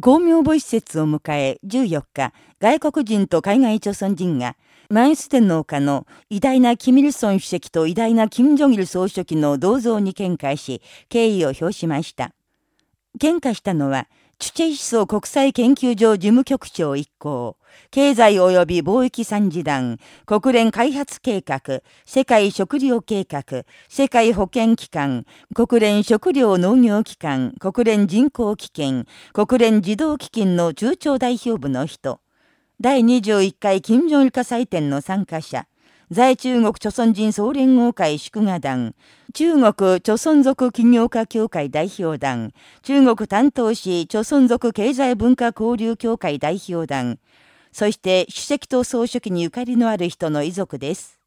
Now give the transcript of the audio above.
公明母施設を迎え14日、外国人と海外朝鮮人が、マイス天皇下の偉大なキミルソン主席と偉大なキム・ジョギル総書記の銅像に見解し、敬意を表しました。見解したのは、チュチェイ思想国際研究所事務局長一行、経済及び貿易参事団、国連開発計画、世界食糧計画、世界保健機関、国連食糧農業機関、国連人口基金、国連児童基金の中朝代表部の人、第21回金正日火祭典の参加者、在中国朝鮮人総連合会祝賀団、中国朝鮮族企業家協会代表団、中国担当市朝鮮族経済文化交流協会代表団、そして主席と総書記にゆかりのある人の遺族です。